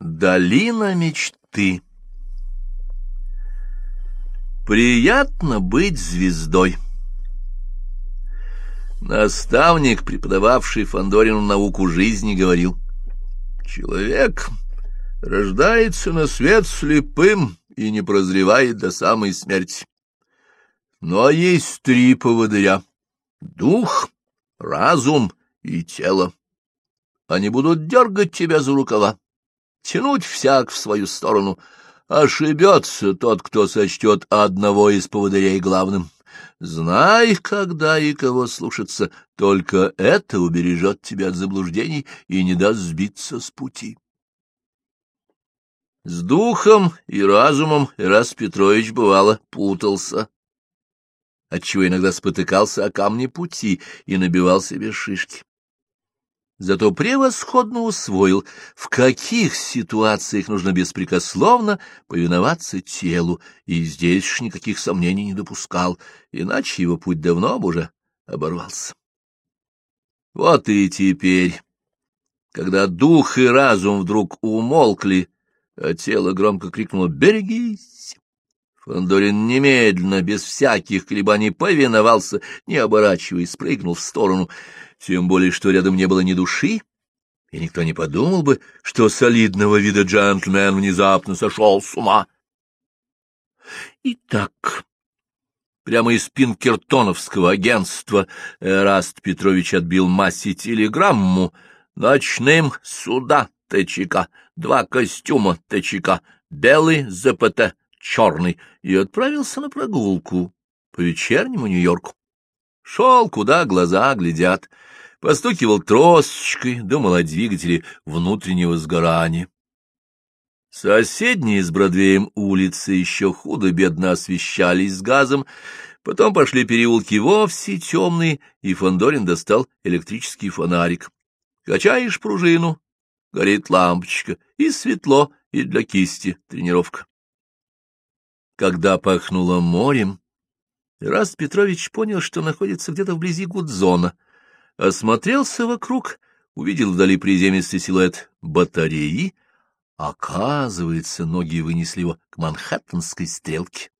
Долина мечты Приятно быть звездой. Наставник, преподававший Фандорину науку жизни, говорил, «Человек рождается на свет слепым и не прозревает до самой смерти. Но есть три поводыря — дух, разум и тело. Они будут дергать тебя за рукава тянуть всяк в свою сторону. Ошибется тот, кто сочтет одного из поводырей главным. Знай, когда и кого слушаться, только это убережет тебя от заблуждений и не даст сбиться с пути. С духом и разумом Ирас Петрович, бывало, путался, отчего иногда спотыкался о камне пути и набивал себе шишки зато превосходно усвоил, в каких ситуациях нужно беспрекословно повиноваться телу, и здесь ж никаких сомнений не допускал, иначе его путь давно бы уже оборвался. Вот и теперь, когда дух и разум вдруг умолкли, а тело громко крикнуло «Берегись!», Фандорин немедленно, без всяких колебаний, повиновался, не оборачиваясь, спрыгнул в сторону — тем более, что рядом не было ни души, и никто не подумал бы, что солидного вида джентльмен внезапно сошел с ума. Итак, прямо из пинкертоновского агентства Раст Петрович отбил массе телеграмму «Ночным суда ТЧК, два костюма ТЧК, белый ЗПТ, черный» и отправился на прогулку по вечернему Нью-Йорку. Шел, куда глаза глядят, постукивал тросочкой, думал о двигателе внутреннего сгорания. Соседние с Бродвеем улицы еще худо-бедно освещались газом, потом пошли переулки вовсе темные, и Фандорин достал электрический фонарик. Качаешь пружину, горит лампочка, и светло, и для кисти тренировка. Когда пахнуло морем, Раст Петрович понял, что находится где-то вблизи Гудзона — Осмотрелся вокруг, увидел вдали приземистый силуэт батареи. Оказывается, ноги вынесли его к Манхэттенской стрелке.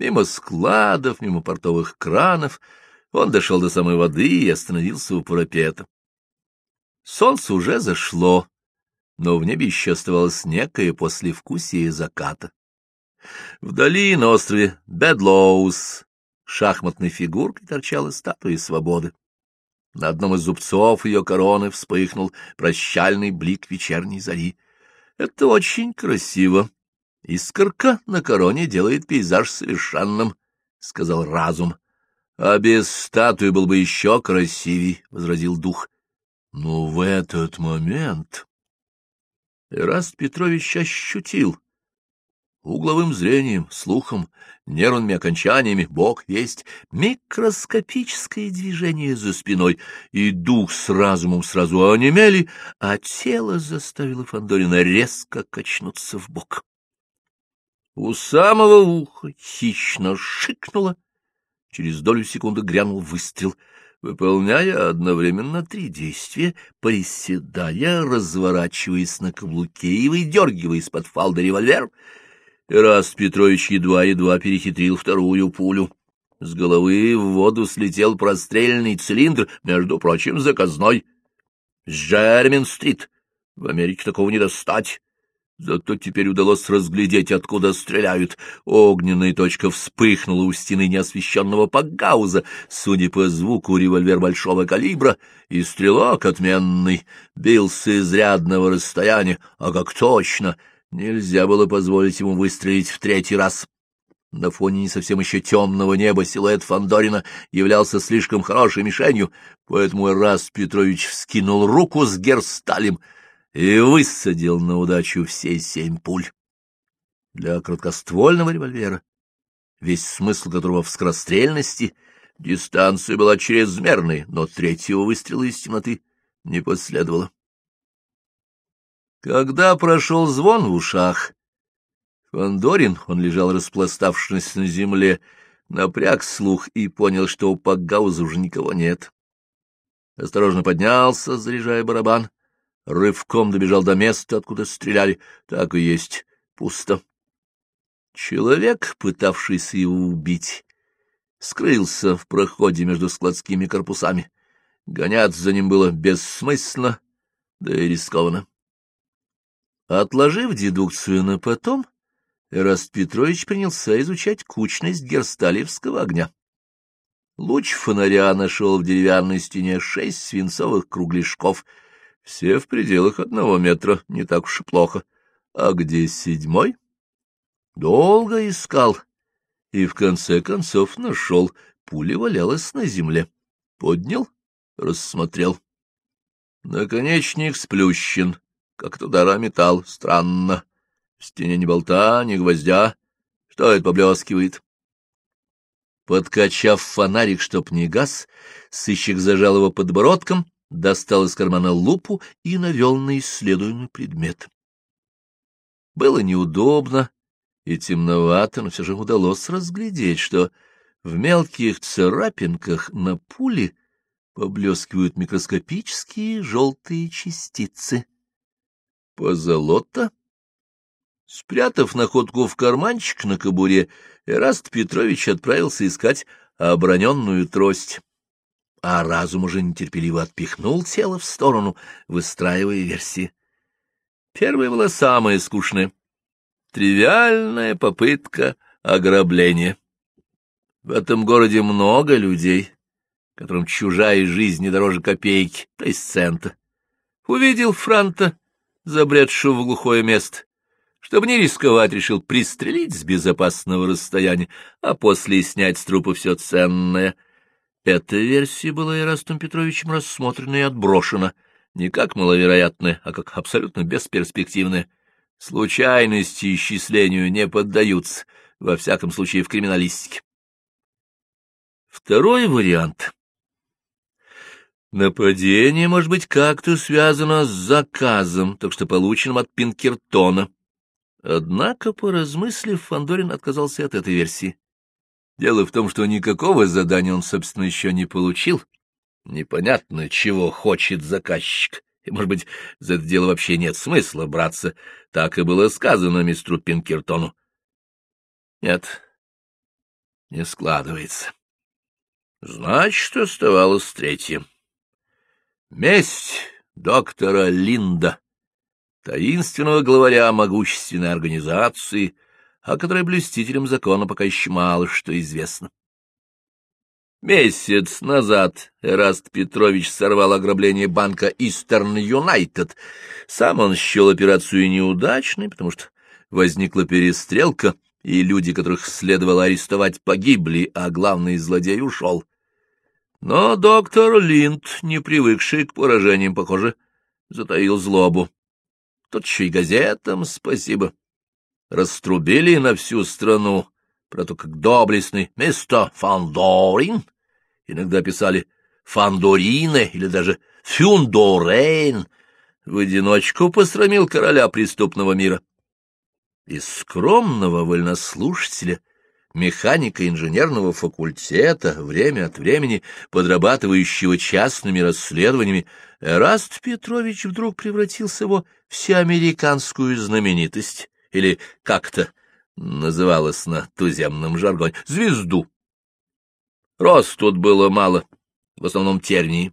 Мимо складов, мимо портовых кранов он дошел до самой воды и остановился у парапета. Солнце уже зашло, но в небе еще оставалось некое послевкусие заката. Вдали на острове Бедлоус шахматной фигуркой торчала статуя свободы. На одном из зубцов ее короны вспыхнул прощальный блик вечерней зари. Это очень красиво. Искорка на короне делает пейзаж совершенным, — сказал разум. — А без статуи был бы еще красивей, — возразил дух. Но в этот момент Эраст Петрович ощутил, угловым зрением, слухом, нервными окончаниями, бог весть, микроскопическое движение за спиной, и дух с разумом сразу онемели, а тело заставило Фандорина резко качнуться в бок. У самого уха хищно шикнуло, через долю секунды грянул выстрел — выполняя одновременно три действия, приседая, разворачиваясь на каблуке и выдергивая из-под фалда револьвер — Ираст Петрович едва-едва перехитрил вторую пулю. С головы в воду слетел прострельный цилиндр, между прочим, заказной. С Джермин-стрит. В Америке такого не достать. Зато теперь удалось разглядеть, откуда стреляют. Огненная точка вспыхнула у стены неосвещенного пагауза, судя по звуку, револьвер большого калибра, и стрелок отменный, бился изрядного расстояния, а как точно — Нельзя было позволить ему выстрелить в третий раз. На фоне не совсем еще темного неба силуэт Фандорина являлся слишком хорошей мишенью, поэтому раз Петрович вскинул руку с герсталем и высадил на удачу все семь пуль. Для краткоствольного револьвера, весь смысл которого в скорострельности, дистанция была чрезмерной, но третьего выстрела из темноты не последовало. Когда прошел звон в ушах, Фандорин, он лежал распластавшись на земле, напряг слух и понял, что у Пакгауза уже никого нет. Осторожно поднялся, заряжая барабан, рывком добежал до места, откуда стреляли. Так и есть, пусто. Человек, пытавшийся его убить, скрылся в проходе между складскими корпусами. Гоняться за ним было бессмысленно, да и рискованно. Отложив дедукцию на потом, Эраст Петрович принялся изучать кучность герсталевского огня. Луч фонаря нашел в деревянной стене шесть свинцовых кругляшков, все в пределах одного метра, не так уж и плохо. А где седьмой? Долго искал, и в конце концов нашел. Пуля валялась на земле. Поднял, рассмотрел. Наконечник сплющен, как от удара металл. Странно. В стене ни болта, ни гвоздя. Что это поблескивает? Подкачав фонарик, чтоб не газ, сыщик зажал его подбородком, достал из кармана лупу и навел на исследуемый предмет. Было неудобно и темновато, но все же удалось разглядеть, что в мелких царапинках на пуле поблескивают микроскопические желтые частицы. Позолота? Спрятав находку в карманчик на кобуре, Эраст Петрович отправился искать оброненную трость, а разум уже нетерпеливо отпихнул тело в сторону, выстраивая версии. Первая была самая скучная. Тривиальная попытка ограбления. В этом городе много людей, которым чужая жизнь не дороже копейки, то есть цента. Увидел Франта, забредшего в глухое место, чтобы не рисковать, решил пристрелить с безопасного расстояния, а после снять с трупа все ценное. Эта версия была Ирастом Петровичем рассмотрена и отброшена, не как маловероятная, а как абсолютно бесперспективная. Случайности исчислению не поддаются, во всяком случае в криминалистике. Второй вариант. Нападение, может быть, как-то связано с заказом, так что полученным от Пинкертона. Однако, поразмыслив, Фандорин отказался от этой версии. Дело в том, что никакого задания он, собственно, еще не получил. Непонятно, чего хочет заказчик. И, может быть, за это дело вообще нет смысла браться. Так и было сказано мистеру Пинкертону. Нет, не складывается. Значит, оставалось третье. Месть доктора Линда таинственного главаря могущественной организации, о которой блюстителям закона пока еще мало что известно. Месяц назад Эраст Петрович сорвал ограбление банка Eastern United. Сам он счел операцию неудачной, потому что возникла перестрелка, и люди, которых следовало арестовать, погибли, а главный злодей ушел. Но доктор Линд, не привыкший к поражениям, похоже, затаил злобу. Тут еще и газетам спасибо. Раструбили на всю страну про то, как доблестный мистер Фандорин, иногда писали Фандорине или даже Фюндорейн, в одиночку посрамил короля преступного мира. Из скромного вольнослушателя — механика инженерного факультета, время от времени подрабатывающего частными расследованиями, Эраст Петрович вдруг превратился во всеамериканскую знаменитость, или как-то называлось на туземном жаргоне, звезду. Рост тут было мало, в основном тернии.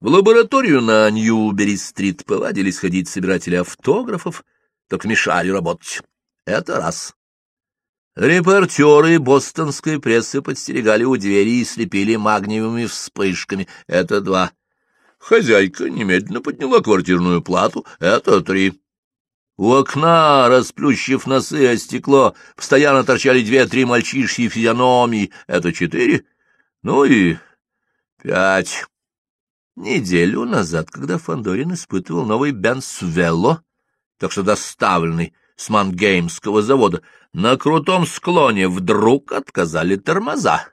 В лабораторию на Ньюбери-стрит повадились ходить собиратели автографов, только мешали работать. Это раз. Репортеры бостонской прессы подстерегали у двери и слепили магниевыми вспышками. Это два. Хозяйка немедленно подняла квартирную плату. Это три. У окна, расплющив носы о стекло, постоянно торчали две-три мальчишьи физиономии. Это четыре. Ну и пять. Неделю назад, когда Фандорин испытывал новый Бенс Велло, так что доставленный с Мангеймского завода, на крутом склоне вдруг отказали тормоза.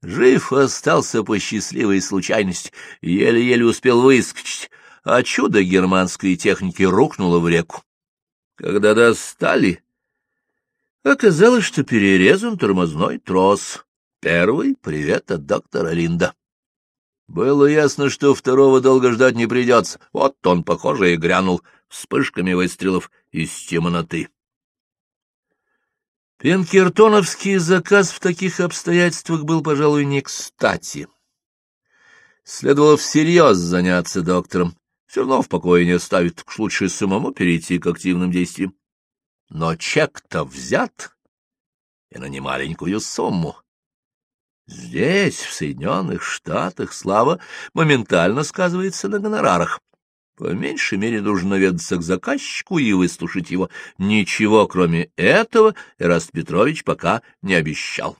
Жив остался по счастливой случайности, еле-еле успел выскочить, а чудо германской техники рухнуло в реку. Когда достали, оказалось, что перерезан тормозной трос. Первый привет от доктора Линда. Было ясно, что второго долго ждать не придется. Вот он, похоже, и грянул вспышками выстрелов из темноты. Пенкертоновский заказ в таких обстоятельствах был, пожалуй, не кстати. Следовало всерьез заняться доктором. Все равно в покое не оставит, уж лучше самому перейти к активным действиям. Но чек-то взят, и на немаленькую сумму. Здесь, в Соединенных Штатах, слава моментально сказывается на гонорарах. По меньшей мере нужно наведаться к заказчику и выслушать его. Ничего, кроме этого, Эраст Петрович пока не обещал.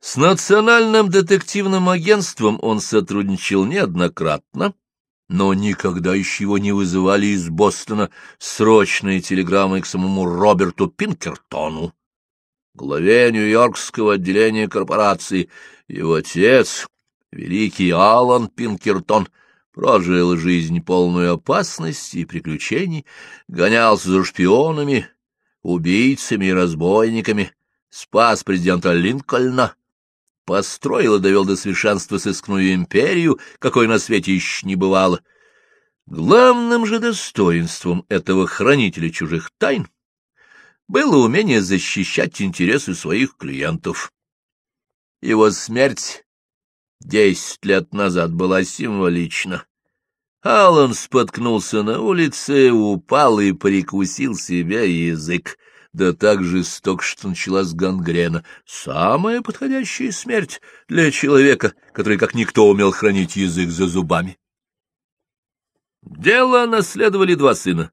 С Национальным детективным агентством он сотрудничал неоднократно, но никогда еще его не вызывали из Бостона срочные телеграммы к самому Роберту Пинкертону, главе Нью-Йоркского отделения корпорации. Его отец, великий Алан Пинкертон, прожил жизнь полную опасности и приключений, гонялся за шпионами, убийцами и разбойниками, спас президента Линкольна, построил и довел до совершенства сыскную империю, какой на свете еще не бывало. Главным же достоинством этого хранителя чужих тайн было умение защищать интересы своих клиентов. Его смерть десять лет назад была символична. Аллан споткнулся на улице, упал и прикусил себе язык да так жестоко, что началась гангрена. Самая подходящая смерть для человека, который как никто умел хранить язык за зубами. Дело наследовали два сына.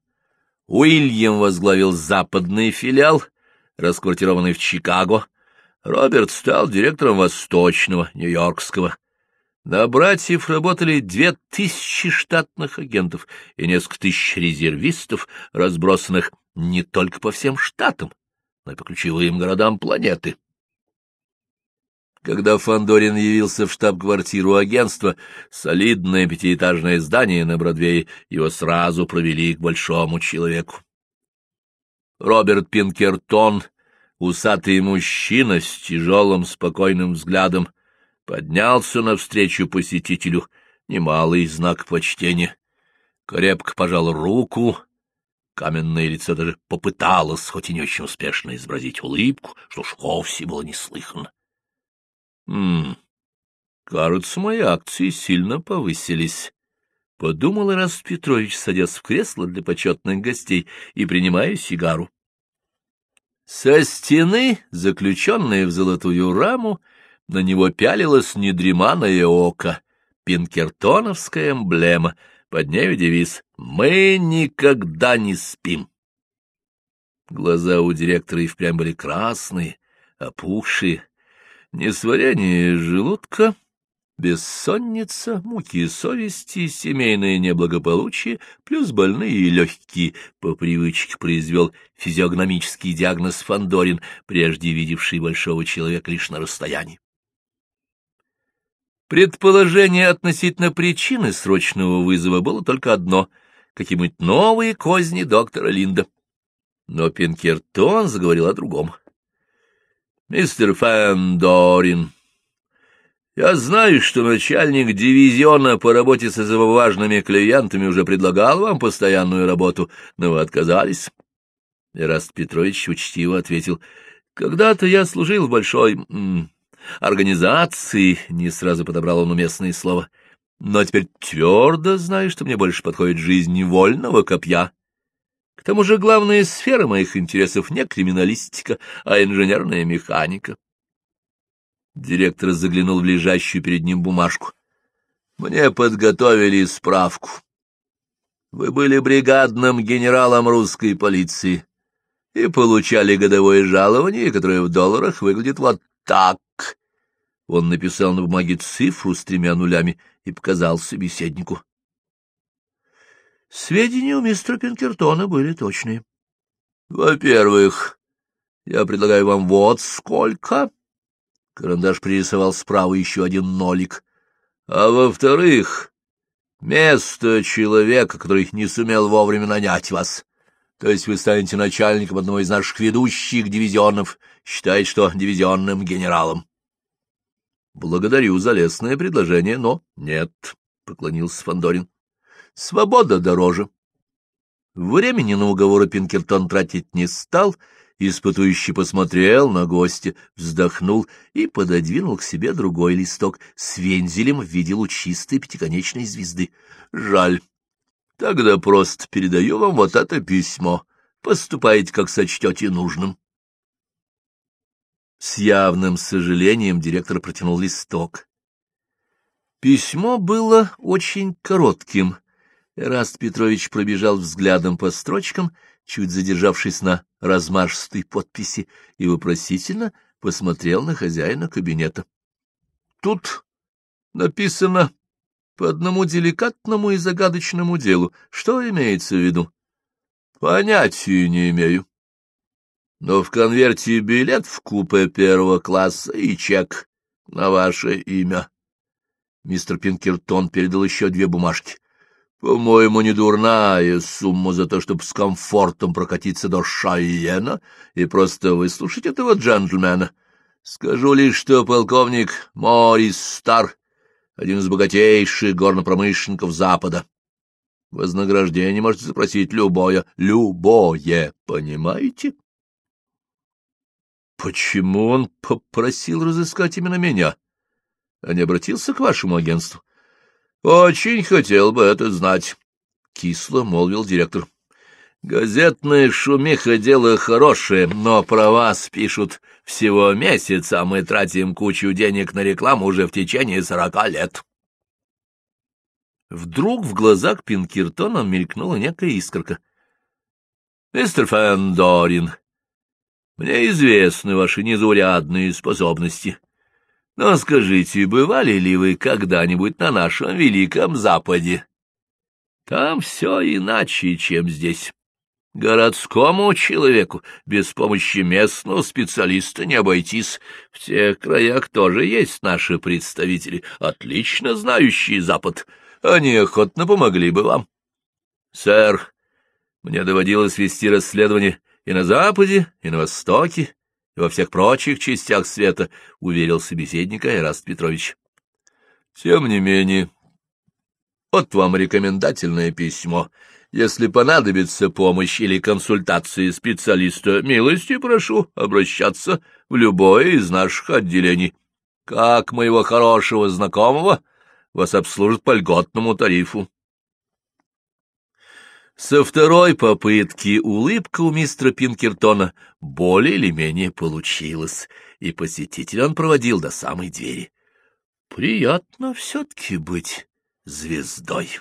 Уильям возглавил западный филиал, расквартированный в Чикаго. Роберт стал директором восточного, нью-йоркского. На братьев работали две тысячи штатных агентов и несколько тысяч резервистов, разбросанных не только по всем штатам, но и по ключевым городам планеты. Когда Фандорин явился в штаб-квартиру агентства, солидное пятиэтажное здание на Бродвее, его сразу провели к большому человеку. Роберт Пинкертон, усатый мужчина с тяжелым спокойным взглядом, поднялся навстречу посетителю, немалый знак почтения. Крепко пожал руку, Каменное лицо даже попыталось, хоть и не очень успешно, изобразить улыбку, что ж вовсе было неслыханно. «Хм, кажется, мои акции сильно повысились», — подумал Ираст Петрович, садясь в кресло для почетных гостей и принимая сигару. Со стены, заключенное в золотую раму, на него пялилось недреманное око, пинкертоновская эмблема — под нею девиз «Мы никогда не спим». Глаза у директора и впрямь были красные, опухшие. Несварение желудка, бессонница, муки совести, семейное неблагополучие, плюс больные и легкие, по привычке произвел физиогномический диагноз Фандорин, прежде видевший большого человека лишь на расстоянии. Предположение относительно причины срочного вызова было только одно — какие-нибудь новые козни доктора Линда. Но Пинкертон заговорил о другом. «Мистер Фэндорин, я знаю, что начальник дивизиона по работе с важными клиентами уже предлагал вам постоянную работу, но вы отказались». Эраст Петрович учтиво ответил, «Когда-то я служил в большой организации, не сразу подобрал он уместное слово, но теперь твердо знаю, что мне больше подходит жизнь вольного копья. К тому же главная сфера моих интересов не криминалистика, а инженерная механика. Директор заглянул в лежащую перед ним бумажку. Мне подготовили справку. Вы были бригадным генералом русской полиции и получали годовое жалование, которое в долларах выглядит вот так. Он написал на бумаге цифру с тремя нулями и показал собеседнику. Сведения у мистера Пинкертона были точные. Во-первых, я предлагаю вам вот сколько. Карандаш пририсовал справа еще один нолик. А во-вторых, место человека, который не сумел вовремя нанять вас. То есть вы станете начальником одного из наших ведущих дивизионов, считает, что дивизионным генералом. Благодарю за лестное предложение, но нет, — поклонился Фандорин. Свобода дороже. Времени на уговоры Пинкертон тратить не стал, испытующий посмотрел на гостя, вздохнул и пододвинул к себе другой листок с вензелем в виде лучистой пятиконечной звезды. Жаль. Тогда просто передаю вам вот это письмо. Поступайте, как сочтете нужным. С явным сожалением директор протянул листок. Письмо было очень коротким. Эраст Петрович пробежал взглядом по строчкам, чуть задержавшись на размашистой подписи, и вопросительно посмотрел на хозяина кабинета. Тут написано по одному деликатному и загадочному делу. Что имеется в виду? Понятия не имею. Но в конверте билет в купе первого класса и чек на ваше имя. Мистер Пинкертон передал еще две бумажки. По-моему, не дурная сумма за то, чтобы с комфортом прокатиться до Шайена и просто выслушать этого джентльмена. Скажу лишь, что полковник Морис Стар один из богатейших горнопромышленников Запада. Вознаграждение можете запросить любое, любое, понимаете? Почему он попросил разыскать именно меня, а не обратился к вашему агентству? Очень хотел бы это знать, — кисло молвил директор. Газетная шумиха — дело хорошее, но про вас пишут всего месяц, а мы тратим кучу денег на рекламу уже в течение сорока лет. Вдруг в глазах Пинкертона мелькнула некая искорка. — Мистер Фендорин, мне известны ваши незаурядные способности. Но скажите, бывали ли вы когда-нибудь на нашем Великом Западе? Там все иначе, чем здесь. Городскому человеку без помощи местного специалиста не обойтись. В тех краях тоже есть наши представители, отлично знающие Запад. Они охотно помогли бы вам. Сэр, мне доводилось вести расследование и на Западе, и на Востоке, и во всех прочих частях света, — уверил собеседника Эраст Петрович. Тем не менее, вот вам рекомендательное письмо. Если понадобится помощь или консультации специалиста, милости прошу обращаться в любое из наших отделений. Как моего хорошего знакомого вас обслужат по льготному тарифу. Со второй попытки улыбка у мистера Пинкертона более или менее получилась, и посетителя он проводил до самой двери. Приятно все-таки быть звездой.